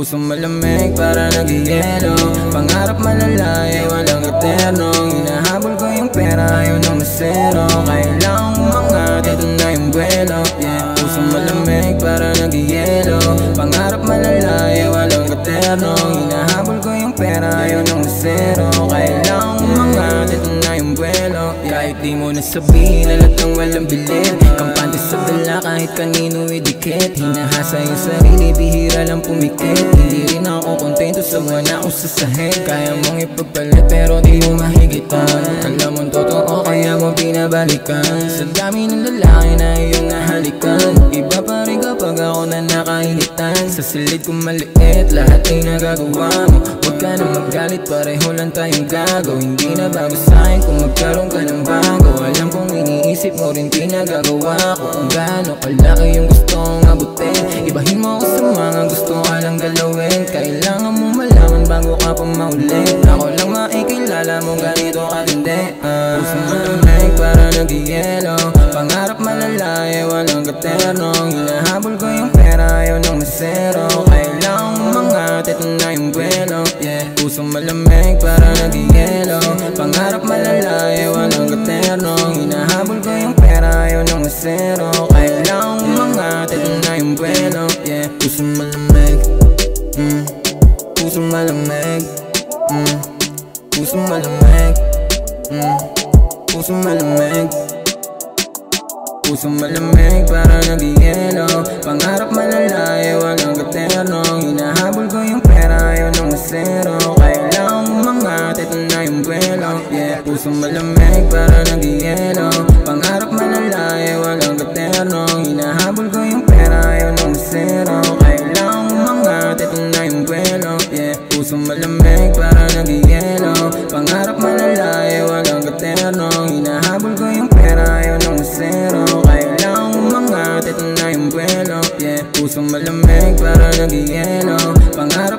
Pusong malamig para nagigelo Pangarap malalaya, walang eterno. Hinahabol ko yung pera, ayaw ng masero Kailangang umangat, ito na yung buwelo. Yeah. Pusong malamig para nagigelo Pangarap malalaya, walang eterno. Hinahabol ko yung pera, ayaw ng masero di mo nasabihin, alat ng walang bilid Kampante sa dala kahit kanino idikit. Hinahasa yung sarili, bihira lang pumikit. Hindi rin ako kontento sa wala akong sasahid Kaya mong ipagpalit pero di mo mahigitan. Alam mong totoo kaya mo pinabalikan Sa dami ng lalaki na iyong nahalikan Iba pa rin kapag ako na nakainitan Sa silid kong maliit, lahat ay nagagawa mo. Huwag ka na magalit, pareho lang tayong gago. Hindi na bago sa'kin kung magkaroon maulit Ako lang makikilala mo ganito katindi uh, Puso malamig para nagigelo Pangarap malalaya, walang katerno Hinahabol ko yung pera, ayaw ng masero Kailangan umangat, ito na yung buwelo yeah. Puso malamig para nagigelo Pangarap malalaya, walang katerno Hinahabol ko yung pera, ayaw ng masero Kailangan umangat, ito na yung buwelo yeah. Puso malamig. Mm. Puso malamig mm. Puso malamig mm. Puso malamig Puso malamig para nagigelo Pangarap malalaya, walang katerno Hinahabol ko yung pera, ayaw ng masero Kailangang umangat, ito na yung buwelo yeah. Puso malamig para nagigelo yeah. Puso malamig para nagigelo Pangarap